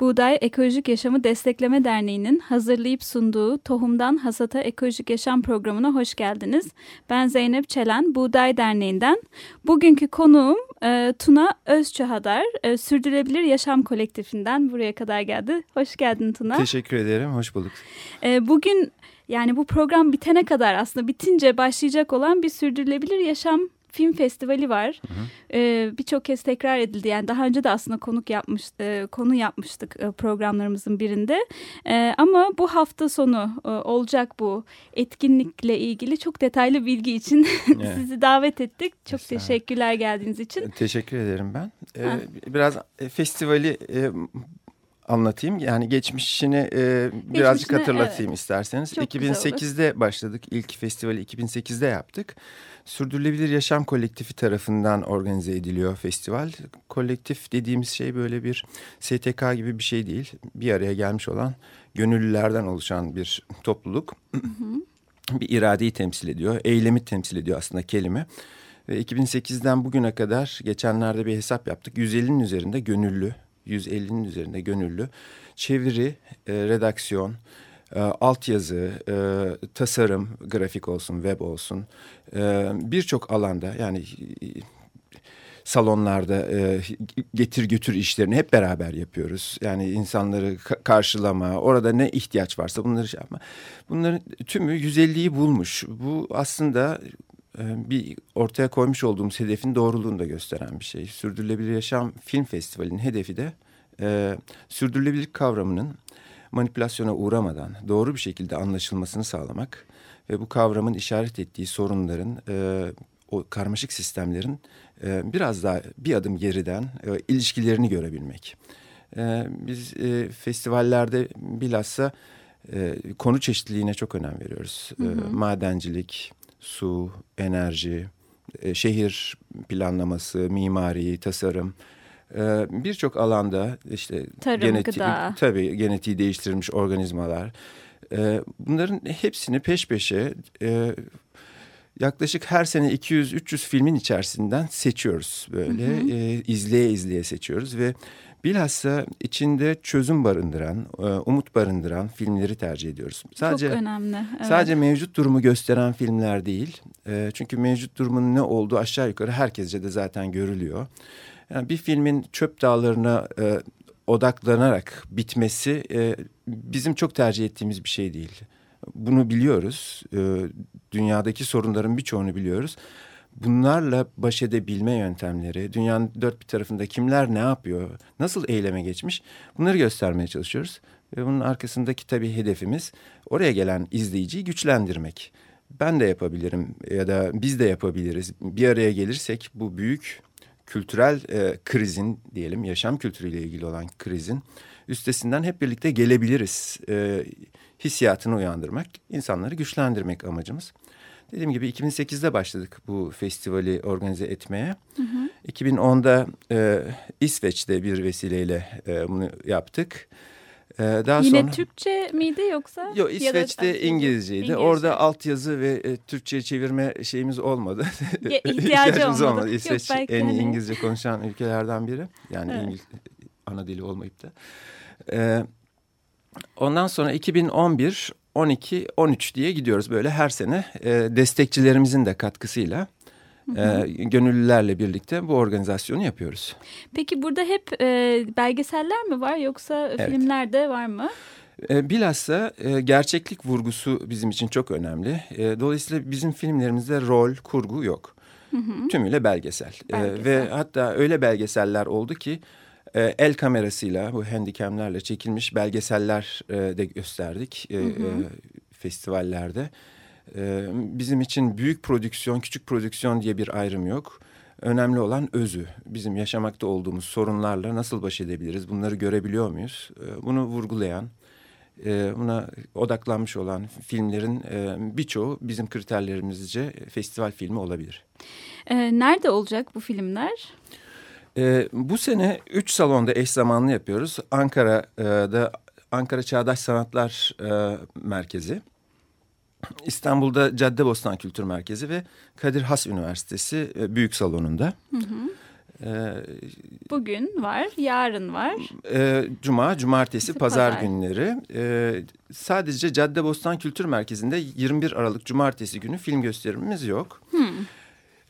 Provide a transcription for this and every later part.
Buğday Ekolojik Yaşamı Destekleme Derneği'nin hazırlayıp sunduğu Tohumdan Hasata Ekolojik Yaşam programına hoş geldiniz. Ben Zeynep Çelen, Buğday Derneği'nden. Bugünkü konuğum e, Tuna Özçahadar, e, Sürdürülebilir Yaşam Kolektifinden buraya kadar geldi. Hoş geldin Tuna. Teşekkür ederim, hoş bulduk. E, bugün yani bu program bitene kadar aslında bitince başlayacak olan bir sürdürülebilir yaşam film festivali var. Ee, Birçok kez tekrar edildi. Yani daha önce de aslında konuk yapmış, e, konu yapmıştık e, programlarımızın birinde. E, ama bu hafta sonu e, olacak bu etkinlikle ilgili çok detaylı bilgi için evet. sizi davet ettik. Çok teşekkürler geldiğiniz için. Teşekkür ederim ben. Ee, biraz e, festivali e, anlatayım. Yani geçmişini e, birazcık hatırlatayım evet. isterseniz. Çok 2008'de başladık. İlk festivali 2008'de yaptık. Sürdürülebilir Yaşam Kolektifi tarafından organize ediliyor festival. Kolektif dediğimiz şey böyle bir STK gibi bir şey değil. Bir araya gelmiş olan gönüllülerden oluşan bir topluluk. Hı hı. Bir iradeyi temsil ediyor, eylemi temsil ediyor aslında kelime. Ve 2008'den bugüne kadar geçenlerde bir hesap yaptık. 150'nin üzerinde gönüllü, 150'nin üzerinde gönüllü çeviri, e, redaksiyon, e, altyazı, e, tasarım, grafik olsun, web olsun e, birçok alanda yani salonlarda e, getir götür işlerini hep beraber yapıyoruz. Yani insanları ka karşılama, orada ne ihtiyaç varsa bunları şey yapma. Bunların tümü 150'yi bulmuş. Bu aslında e, bir ortaya koymuş olduğumuz hedefin doğruluğunu da gösteren bir şey. Sürdürülebilir Yaşam Film Festivali'nin hedefi de e, sürdürülebilirlik kavramının manipülasyona uğramadan doğru bir şekilde anlaşılmasını sağlamak ve bu kavramın işaret ettiği sorunların e, o karmaşık sistemlerin e, biraz daha bir adım geriden e, ilişkilerini görebilmek. E, biz e, festivallerde bilhassa e, konu çeşitliliğine çok önem veriyoruz. Hı hı. E, madencilik, su, enerji, e, şehir planlaması, mimari, tasarım ee, birçok alanda işte Tarım, geneti gıda. tabii genetiği değiştirilmiş organizmalar. Ee, bunların hepsini peş peşe e, yaklaşık her sene 200-300 filmin içerisinden seçiyoruz böyle hı hı. E, izleye izleye seçiyoruz ve bilhassa içinde çözüm barındıran, e, umut barındıran filmleri tercih ediyoruz. Sadece, Çok önemli. Evet. Sadece mevcut durumu gösteren filmler değil. çünkü mevcut durumun ne olduğu aşağı yukarı herkesce de zaten görülüyor. Yani bir filmin çöp dağlarına e, odaklanarak bitmesi e, bizim çok tercih ettiğimiz bir şey değil. Bunu biliyoruz. E, dünyadaki sorunların birçoğunu biliyoruz. Bunlarla baş edebilme yöntemleri, dünyanın dört bir tarafında kimler ne yapıyor, nasıl eyleme geçmiş bunları göstermeye çalışıyoruz. Ve bunun arkasındaki tabii hedefimiz oraya gelen izleyiciyi güçlendirmek. Ben de yapabilirim ya da biz de yapabiliriz. Bir araya gelirsek bu büyük kültürel e, krizin diyelim yaşam kültürüyle ilgili olan krizin üstesinden hep birlikte gelebiliriz e, hissiyatını uyandırmak, insanları güçlendirmek amacımız. Dediğim gibi 2008'de başladık bu festivali organize etmeye. Hı hı. 2010'da e, İsveç'te bir vesileyle e, bunu yaptık. Ee, daha Yine sonra, Türkçe miydi yoksa? Yok İsveç'te ya İngilizceydi. İngilizce. Orada altyazı ve e, Türkçe çevirme şeyimiz olmadı. İhtiyacımız olmadı. olmadı. İsveç Yok, en iyi hani... İngilizce konuşan ülkelerden biri. Yani evet. İngiliz ana dili olmayıp da. Ee, ondan sonra 2011, 12, 13 diye gidiyoruz böyle her sene e, destekçilerimizin de katkısıyla e, gönüllülerle birlikte bu organizasyonu yapıyoruz. Peki burada hep e, belgeseller mi var yoksa evet. filmler de var mı? Bilhassa gerçeklik vurgusu bizim için çok önemli. Dolayısıyla bizim filmlerimizde rol, kurgu yok. Hı hı. Tümüyle belgesel. Belgesel. Ve hatta öyle belgeseller oldu ki el kamerasıyla bu handikemlerle çekilmiş belgeseller de gösterdik hı hı. Festivallerde. Ee, bizim için büyük prodüksiyon, küçük prodüksiyon diye bir ayrım yok. Önemli olan özü. Bizim yaşamakta olduğumuz sorunlarla nasıl baş edebiliriz? Bunları görebiliyor muyuz? Ee, bunu vurgulayan, e, buna odaklanmış olan filmlerin e, birçoğu bizim kriterlerimizce festival filmi olabilir. Ee, nerede olacak bu filmler? E, bu sene üç salonda eş zamanlı yapıyoruz. Ankara'da Ankara Çağdaş Sanatlar e, Merkezi, İstanbul'da Caddebostan Kültür Merkezi ve Kadir Has Üniversitesi e, Büyük Salonu'nda. Hı hı. Ee, Bugün var, yarın var. E, Cuma, cumartesi, pazar, pazar günleri. E, sadece Caddebostan Kültür Merkezi'nde 21 Aralık cumartesi günü film gösterimimiz yok. Hmm.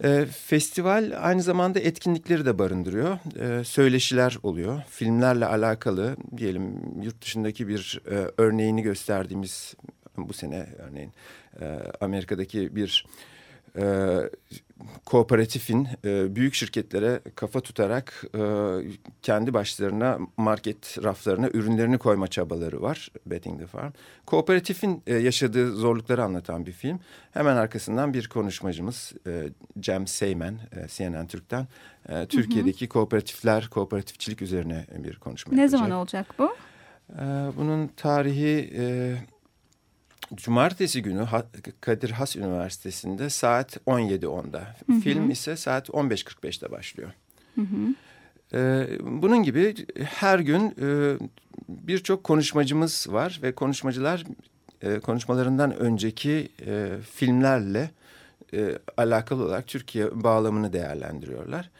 E, festival aynı zamanda etkinlikleri de barındırıyor. E, söyleşiler oluyor. Filmlerle alakalı diyelim yurt dışındaki bir e, örneğini gösterdiğimiz bu sene örneğin e, Amerika'daki bir e, kooperatifin e, büyük şirketlere kafa tutarak e, kendi başlarına market raflarına ürünlerini koyma çabaları var. Betting the Farm. Kooperatifin e, yaşadığı zorlukları anlatan bir film. Hemen arkasından bir konuşmacımız e, Cem Seymen e, CNN Türk'ten e, Türkiye'deki hı hı. kooperatifler, kooperatifçilik üzerine bir konuşma ne yapacak. Ne zaman olacak bu? E, bunun tarihi... E, Cumartesi günü Kadir Has Üniversitesi'nde saat 17.10'da. Film ise saat 15.45'te başlıyor. Hı hı. Ee, bunun gibi her gün e, birçok konuşmacımız var ve konuşmacılar e, konuşmalarından önceki e, filmlerle e, alakalı olarak Türkiye bağlamını değerlendiriyorlar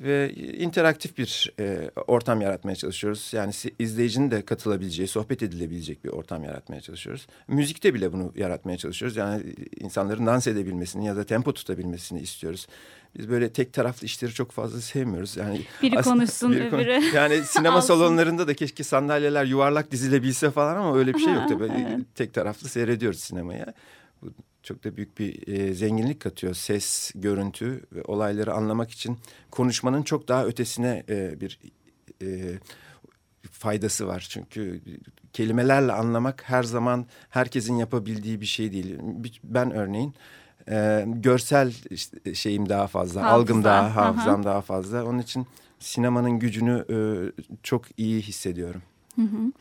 ve interaktif bir e, ortam yaratmaya çalışıyoruz. Yani izleyicinin de katılabileceği, sohbet edilebilecek bir ortam yaratmaya çalışıyoruz. Müzikte bile bunu yaratmaya çalışıyoruz. Yani insanların dans edebilmesini ya da tempo tutabilmesini istiyoruz. Biz böyle tek taraflı işleri çok fazla sevmiyoruz. Yani biri konuşsun biri öbürü. Yani sinema salonlarında da keşke sandalyeler yuvarlak dizilebilse falan ama öyle bir şey yok tabii. evet. Tek taraflı seyrediyoruz sinemaya. Bu çok da büyük bir e, zenginlik katıyor. Ses, görüntü ve olayları anlamak için konuşmanın çok daha ötesine e, bir e, faydası var. Çünkü kelimelerle anlamak her zaman herkesin yapabildiği bir şey değil. Ben örneğin e, görsel şeyim daha fazla, Hafıza. algım daha, hafızam Aha. daha fazla. Onun için sinemanın gücünü e, çok iyi hissediyorum. Hı hı.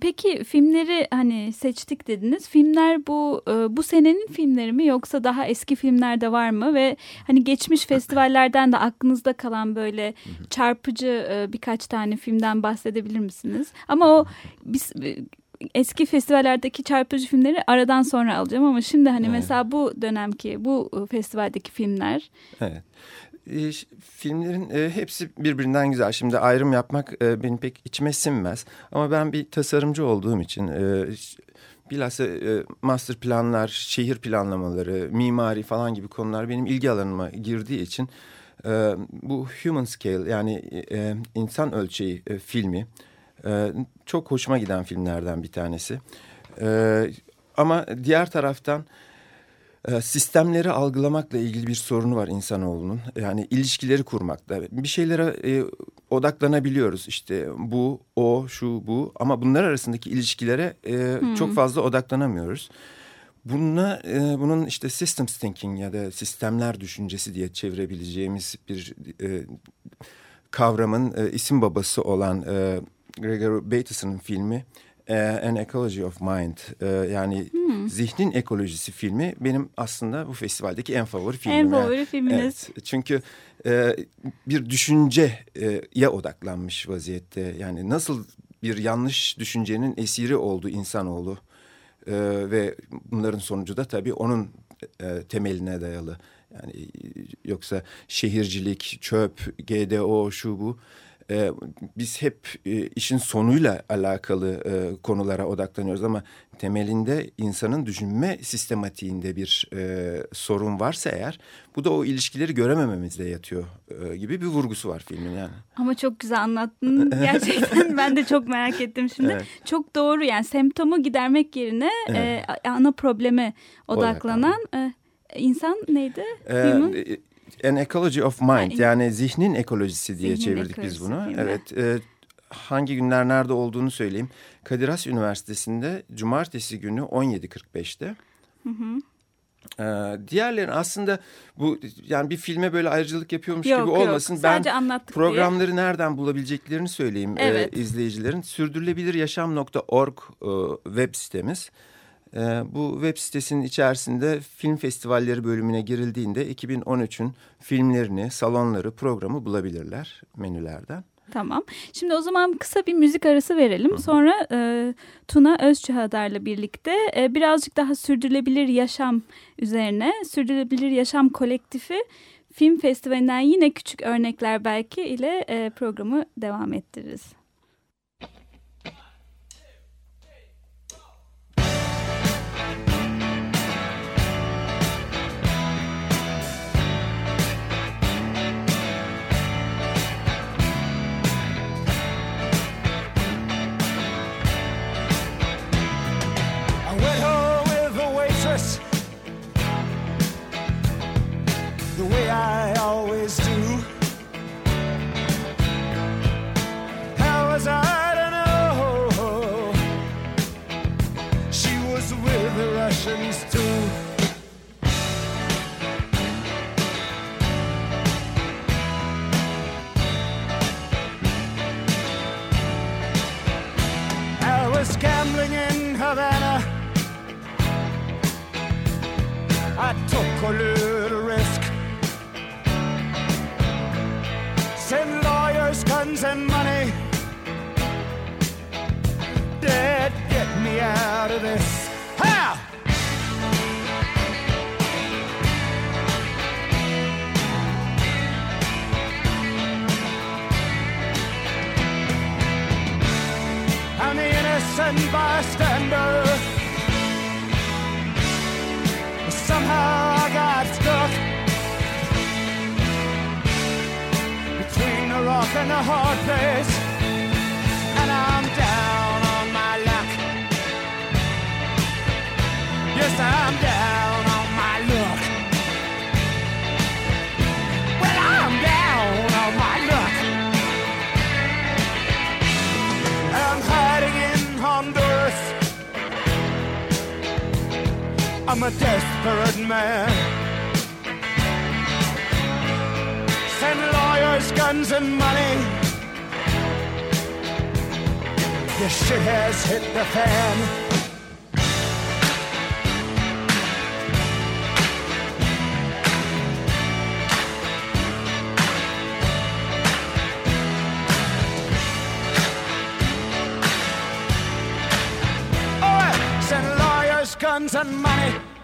Peki filmleri hani seçtik dediniz. Filmler bu e, bu senenin filmleri mi yoksa daha eski filmler de var mı ve hani geçmiş festivallerden de aklınızda kalan böyle çarpıcı e, birkaç tane filmden bahsedebilir misiniz? Ama o biz e, eski festivallerdeki çarpıcı filmleri aradan sonra alacağım ama şimdi hani evet. mesela bu dönemki bu festivaldeki filmler. Evet. E, filmlerin e, hepsi birbirinden güzel. Şimdi ayrım yapmak e, benim pek içime sinmez. Ama ben bir tasarımcı olduğum için e, bilhassa e, master planlar, şehir planlamaları, mimari falan gibi konular benim ilgi alanıma girdiği için e, bu human scale yani insan ölçeği filmi çok hoşuma giden filmlerden bir tanesi. Ama diğer taraftan ee, sistemleri algılamakla ilgili bir sorunu var insanoğlunun. Yani ilişkileri kurmakta. Bir şeylere e, odaklanabiliyoruz. İşte bu, o, şu, bu. Ama bunlar arasındaki ilişkilere e, hmm. çok fazla odaklanamıyoruz. Bununla, e, bunun işte systems thinking ya da sistemler düşüncesi diye çevirebileceğimiz bir e, kavramın e, isim babası olan e, Gregory Bateson'ın filmi An Ecology of Mind e, yani hmm. Zihnin Ekolojisi filmi benim aslında bu festivaldeki en favori filmim. En favori filminiz. Evet, çünkü e, bir düşünceye odaklanmış vaziyette. Yani nasıl bir yanlış düşüncenin esiri oldu insanoğlu e, ve bunların sonucu da tabii onun e, temeline dayalı. Yani yoksa şehircilik, çöp, GDO, şu bu e, biz hep e, işin sonuyla alakalı e, konulara odaklanıyoruz ama temelinde insanın düşünme sistematiğinde bir e, sorun varsa eğer bu da o ilişkileri göremememizde yatıyor e, gibi bir vurgusu var filmin yani. Ama çok güzel anlattın gerçekten ben de çok merak ettim şimdi. Evet. Çok doğru yani semptomu gidermek yerine evet. e, ana probleme odaklanan e, insan neydi? Ee, An Ecology of Mind yani zihnin ekolojisi diye zihnin çevirdik biz bunu. Evet. E, hangi günler nerede olduğunu söyleyeyim. Kadir Has Üniversitesi'nde cumartesi günü 17.45'te. Hı hı. Ee, diğerlerin aslında bu yani bir filme böyle ayrıcılık yapıyormuş yok, gibi olmasın. Yok, ben programları diye. nereden bulabileceklerini söyleyeyim evet. e, izleyicilerin. Sürdürülebiliryaşam.org e, web sitemiz. E, bu web sitesinin içerisinde film festivalleri bölümüne girildiğinde 2013'ün filmlerini, salonları, programı bulabilirler menülerden. Tamam. Şimdi o zaman kısa bir müzik arası verelim. Hı. Sonra e, Tuna Özçıhadar'la birlikte e, birazcık daha sürdürülebilir yaşam üzerine, sürdürülebilir yaşam kolektifi film festivalinden yine küçük örnekler belki ile e, programı devam ettiririz. A hard place, and I'm down on my luck. Yes, I'm down on my luck. Well, I'm down on my luck. I'm hiding in Honduras. I'm a desperate man. Guns and money. The shit has hit the fan. Lawyers, guns and money.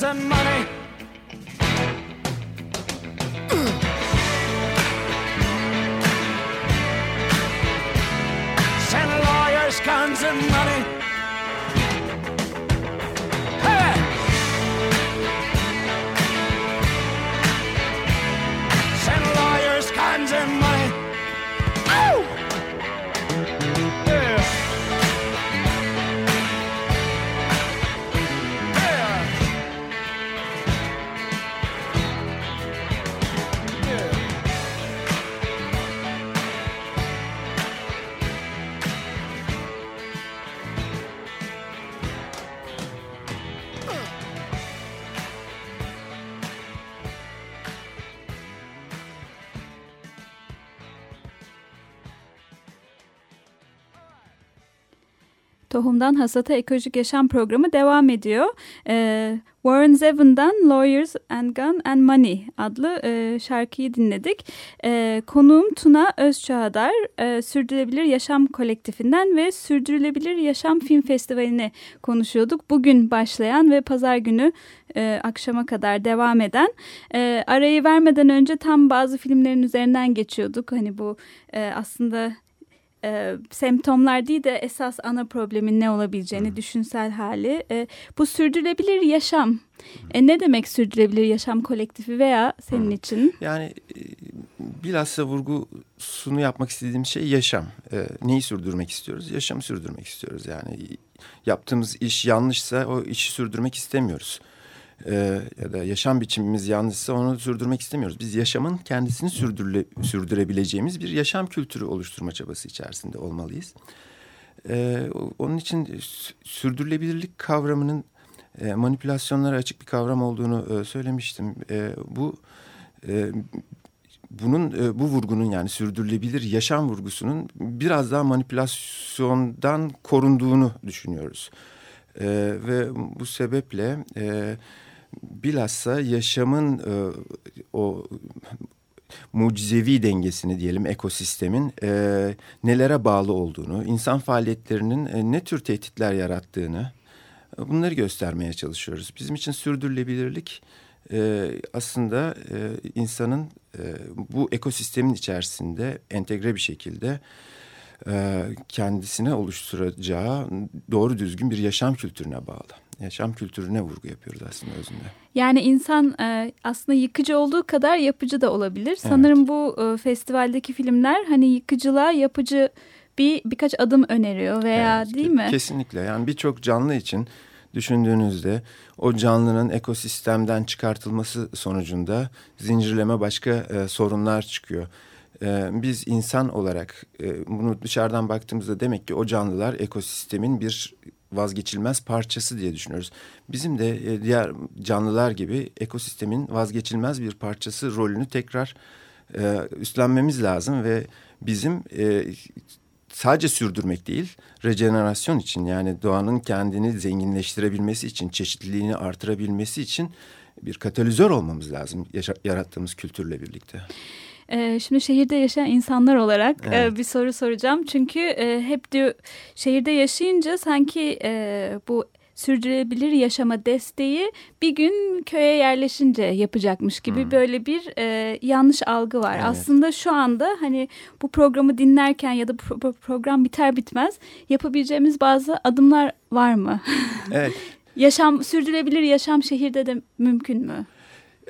Guns and money. Send lawyers, guns and money. Tohumdan Hasata Ekolojik Yaşam Programı devam ediyor. Ee, Warren Zevon'dan Lawyers and Gun and Money adlı e, şarkıyı dinledik. E, konuğum Tuna Özçağdar, e, Sürdürülebilir Yaşam Kolektifinden ve Sürdürülebilir Yaşam Film Festivali'ni konuşuyorduk. Bugün başlayan ve pazar günü e, akşama kadar devam eden. E, arayı vermeden önce tam bazı filmlerin üzerinden geçiyorduk. Hani bu e, aslında e, semptomlar değil de esas ana problemin ne olabileceğini, hmm. düşünsel hali. E, bu sürdürülebilir yaşam. E, ne demek sürdürülebilir yaşam kolektifi veya senin hmm. için? Yani e, bilhassa vurgusunu yapmak istediğim şey yaşam. E, neyi sürdürmek istiyoruz? Yaşamı sürdürmek istiyoruz. Yani yaptığımız iş yanlışsa o işi sürdürmek istemiyoruz e, ya da yaşam biçimimiz yanlışsa onu sürdürmek istemiyoruz. Biz yaşamın kendisini sürdürle, sürdürebileceğimiz bir yaşam kültürü oluşturma çabası içerisinde olmalıyız. E, onun için sürdürülebilirlik kavramının e, manipülasyonlara açık bir kavram olduğunu e, söylemiştim. E, bu e, bunun e, bu vurgunun yani sürdürülebilir yaşam vurgusunun biraz daha manipülasyondan korunduğunu düşünüyoruz. E, ve bu sebeple e, bilhassa yaşamın e, o mucizevi dengesini diyelim ekosistemin e, nelere bağlı olduğunu, insan faaliyetlerinin e, ne tür tehditler yarattığını e, bunları göstermeye çalışıyoruz. Bizim için sürdürülebilirlik e, aslında e, insanın e, bu ekosistemin içerisinde entegre bir şekilde e, kendisine oluşturacağı doğru düzgün bir yaşam kültürüne bağlı. Yaşam kültürüne vurgu yapıyoruz aslında özünde. Yani insan e, aslında yıkıcı olduğu kadar yapıcı da olabilir. Evet. Sanırım bu e, festivaldeki filmler hani yıkıcılığa yapıcı bir birkaç adım öneriyor veya evet, değil mi? Kesinlikle yani birçok canlı için düşündüğünüzde o canlının ekosistemden çıkartılması sonucunda zincirleme başka e, sorunlar çıkıyor. E, biz insan olarak e, bunu dışarıdan baktığımızda demek ki o canlılar ekosistemin bir vazgeçilmez parçası diye düşünüyoruz. Bizim de e, diğer canlılar gibi ekosistemin vazgeçilmez bir parçası rolünü tekrar e, üstlenmemiz lazım ve bizim e, sadece sürdürmek değil, rejenerasyon için yani doğanın kendini zenginleştirebilmesi için, çeşitliliğini artırabilmesi için bir katalizör olmamız lazım yarattığımız kültürle birlikte. Ee, şimdi şehirde yaşayan insanlar olarak e, evet. bir soru soracağım. Çünkü e, hep diyor şehirde yaşayınca sanki e, bu sürdürülebilir yaşama desteği bir gün köye yerleşince yapacakmış gibi hmm. böyle bir e, yanlış algı var. Evet. Aslında şu anda hani bu programı dinlerken ya da bu program biter bitmez yapabileceğimiz bazı adımlar var mı? Evet. yaşam sürdürülebilir yaşam şehirde de mümkün mü?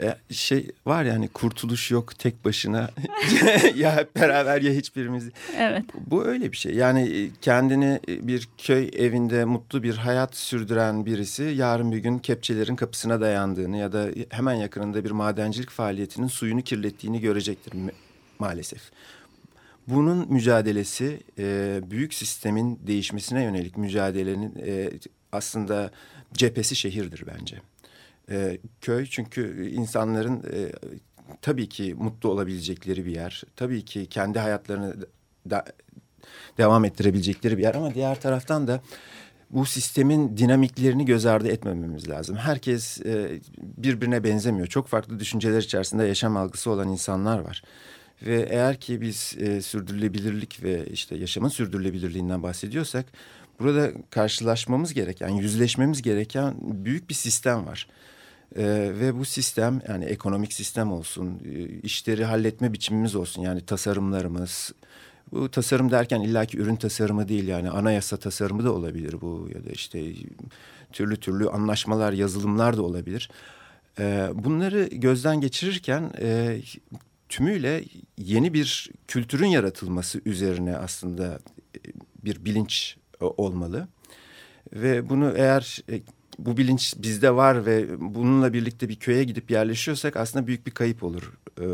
E, şey var ya hani kurtuluş yok tek başına ya hep beraber ya hiçbirimiz. Evet. Bu öyle bir şey. Yani e, kendini e, bir köy evinde mutlu bir hayat sürdüren birisi yarın bir gün kepçelerin kapısına dayandığını ya da hemen yakınında bir madencilik faaliyetinin suyunu kirlettiğini görecektir maalesef. Bunun mücadelesi büyük sistemin değişmesine yönelik mücadelenin aslında cephesi şehirdir bence e, köy çünkü insanların e, tabii ki mutlu olabilecekleri bir yer. Tabii ki kendi hayatlarını da, devam ettirebilecekleri bir yer ama diğer taraftan da bu sistemin dinamiklerini göz ardı etmememiz lazım. Herkes e, birbirine benzemiyor. Çok farklı düşünceler içerisinde yaşam algısı olan insanlar var. Ve eğer ki biz e, sürdürülebilirlik ve işte yaşamın sürdürülebilirliğinden bahsediyorsak burada karşılaşmamız gereken, yüzleşmemiz gereken büyük bir sistem var. Ee, ve bu sistem yani ekonomik sistem olsun, e, işleri halletme biçimimiz olsun yani tasarımlarımız. Bu tasarım derken illaki ürün tasarımı değil yani anayasa tasarımı da olabilir bu ya da işte türlü türlü anlaşmalar, yazılımlar da olabilir. Ee, bunları gözden geçirirken e, tümüyle yeni bir kültürün yaratılması üzerine aslında e, bir bilinç e, olmalı. Ve bunu eğer e, bu bilinç bizde var ve bununla birlikte bir köye gidip yerleşiyorsak aslında büyük bir kayıp olur. Ee,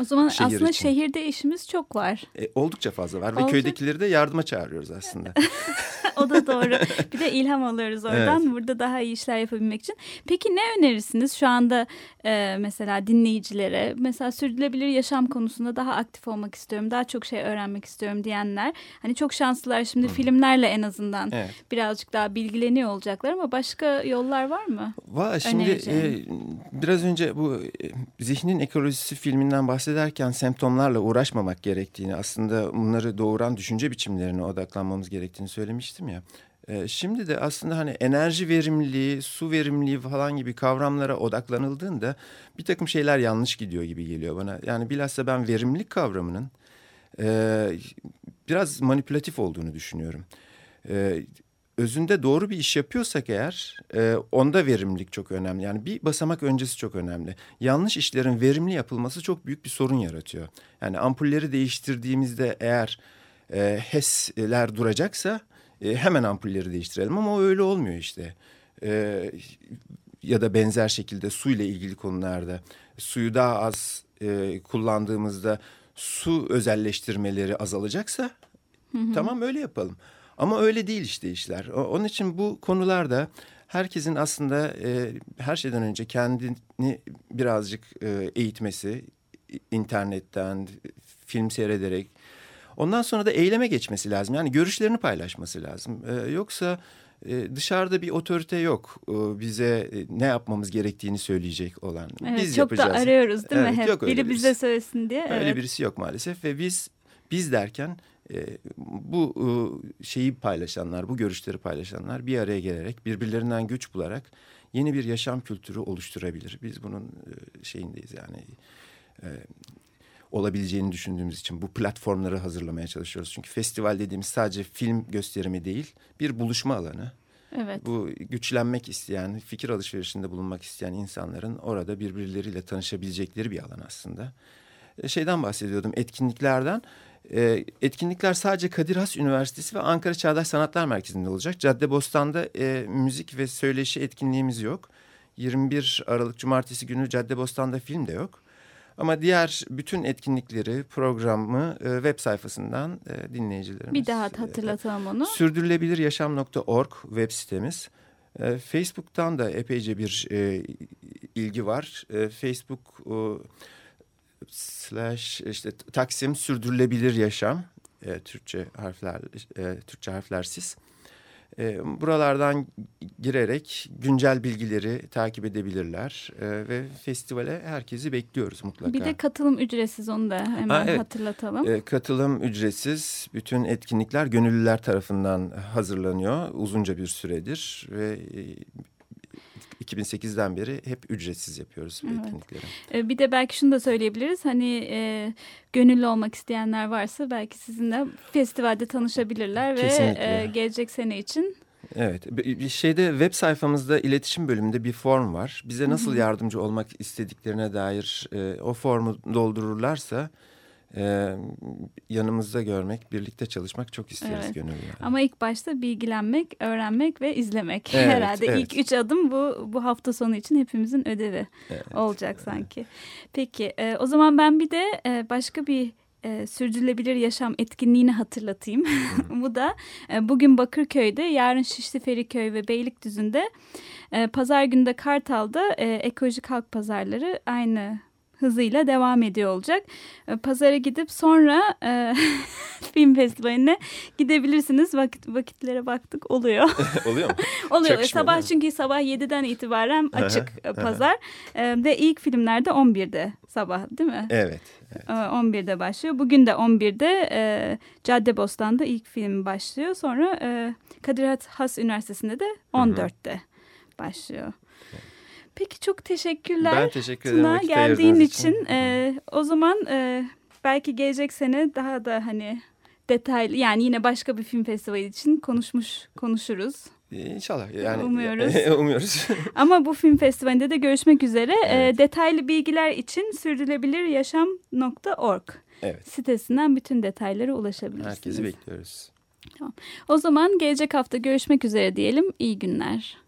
o zaman şehir aslında için. şehirde işimiz çok var. E, oldukça fazla var Olduk... ve köydekileri de yardıma çağırıyoruz aslında. o da doğru. Bir de ilham alıyoruz oradan evet. burada daha iyi işler yapabilmek için. Peki ne önerirsiniz şu anda e, mesela dinleyicilere? Mesela sürdürülebilir yaşam konusunda daha aktif olmak istiyorum, daha çok şey öğrenmek istiyorum diyenler. Hani çok şanslılar şimdi Hı. filmlerle en azından evet. birazcık daha bilgileniyor olacaklar ama başka yollar var mı? Var. Şimdi e, biraz önce bu e, zihnin ekolojisi filminden bahsederken semptomlarla uğraşmamak gerektiğini aslında bunları doğuran düşünce biçimlerine odaklanmamız gerektiğini söylemiştim ya. E, şimdi de aslında hani enerji verimliliği, su verimliliği falan gibi kavramlara odaklanıldığında bir takım şeyler yanlış gidiyor gibi geliyor bana. Yani bilhassa ben verimlilik kavramının e, biraz manipülatif olduğunu düşünüyorum. E, özünde doğru bir iş yapıyorsak eğer e, onda verimlilik çok önemli. Yani bir basamak öncesi çok önemli. Yanlış işlerin verimli yapılması çok büyük bir sorun yaratıyor. Yani ampulleri değiştirdiğimizde eğer e, HES'ler duracaksa e, hemen ampulleri değiştirelim ama öyle olmuyor işte. E, ya da benzer şekilde su ile ilgili konularda suyu daha az e, kullandığımızda su özelleştirmeleri azalacaksa hı hı. tamam öyle yapalım. Ama öyle değil işte işler. Onun için bu konularda herkesin aslında e, her şeyden önce kendini birazcık e, eğitmesi, internetten, film seyrederek. Ondan sonra da eyleme geçmesi lazım. Yani görüşlerini paylaşması lazım. E, yoksa e, dışarıda bir otorite yok e, bize e, ne yapmamız gerektiğini söyleyecek olan. Evet, biz çok yapacağız. da arıyoruz değil mi? Evet, Hep yok biri bize söylesin diye. Öyle evet. birisi yok maalesef ve biz biz derken e, bu e, şeyi paylaşanlar, bu görüşleri paylaşanlar bir araya gelerek birbirlerinden güç bularak yeni bir yaşam kültürü oluşturabilir. Biz bunun e, şeyindeyiz yani e, olabileceğini düşündüğümüz için bu platformları hazırlamaya çalışıyoruz. Çünkü festival dediğimiz sadece film gösterimi değil, bir buluşma alanı. Evet. Bu güçlenmek isteyen, fikir alışverişinde bulunmak isteyen insanların orada birbirleriyle tanışabilecekleri bir alan aslında. Şeyden bahsediyordum, etkinliklerden. E, etkinlikler sadece Kadir Has Üniversitesi ve Ankara Çağdaş Sanatlar Merkezi'nde olacak. Caddebostan'da e, müzik ve söyleşi etkinliğimiz yok. 21 Aralık Cumartesi günü Caddebostan'da film de yok. Ama diğer bütün etkinlikleri, programı e, web sayfasından e, dinleyicilerimiz... Bir daha hatırlatalım onu. Sürdürülebiliryaşam.org web sitemiz. E, Facebook'tan da epeyce bir e, ilgi var. E, Facebook... E, slash işte Taksim Sürdürülebilir Yaşam e, Türkçe harfler e, Türkçe harflersiz. E, buralardan girerek güncel bilgileri takip edebilirler e, ve festivale herkesi bekliyoruz mutlaka. Bir de katılım ücretsiz onu da hemen ha, evet. hatırlatalım. E, katılım ücretsiz. Bütün etkinlikler gönüllüler tarafından hazırlanıyor uzunca bir süredir ve e, 2008'den beri hep ücretsiz yapıyoruz evet. etkinlikleri. Ee, bir de belki şunu da söyleyebiliriz. Hani e, gönüllü olmak isteyenler varsa belki sizinle festivalde tanışabilirler Kesinlikle. ve e, gelecek sene için Evet, bir şeyde web sayfamızda iletişim bölümünde bir form var. Bize nasıl yardımcı olmak istediklerine dair e, o formu doldururlarsa e, yanımızda görmek, birlikte çalışmak çok isteriz evet. gönüllü. Ama ilk başta bilgilenmek, öğrenmek ve izlemek evet, herhalde. Evet. İlk üç adım bu bu hafta sonu için hepimizin ödevi evet, olacak sanki. Peki e, o zaman ben bir de e, başka bir e, sürdürülebilir yaşam etkinliğini hatırlatayım. Bu da e, bugün Bakırköy'de, yarın Şişli Feriköy ve Beylikdüzü'nde, e, pazar günde Kartal'da e, ekolojik halk pazarları aynı hızıyla devam ediyor olacak. E, pazara gidip sonra e, film festivaline gidebilirsiniz. Vakit vakitlere baktık oluyor. oluyor mu? oluyor. sabah çünkü sabah 7'den itibaren açık e, pazar. e, ve ilk filmlerde 11'de sabah değil mi? Evet. evet. 11'de başlıyor. Bugün de 11'de e, Caddebostan'da ilk film başlıyor. Sonra e, Kadir Has Üniversitesi'nde de 14'te Hı -hı. başlıyor. Peki çok teşekkürler. Ben teşekkür ederim. Tuna, geldiğin için. için. E, o zaman e, belki gelecek sene daha da hani detaylı yani yine başka bir film festivali için konuşmuş konuşuruz. İnşallah yani umuyoruz. umuyoruz. Ama bu film festivalinde de görüşmek üzere. Evet. E, detaylı bilgiler için sürdürülebiliryaşam.org evet. sitesinden bütün detaylara ulaşabilirsiniz. Herkesi bekliyoruz. Tamam. O zaman gelecek hafta görüşmek üzere diyelim. İyi günler.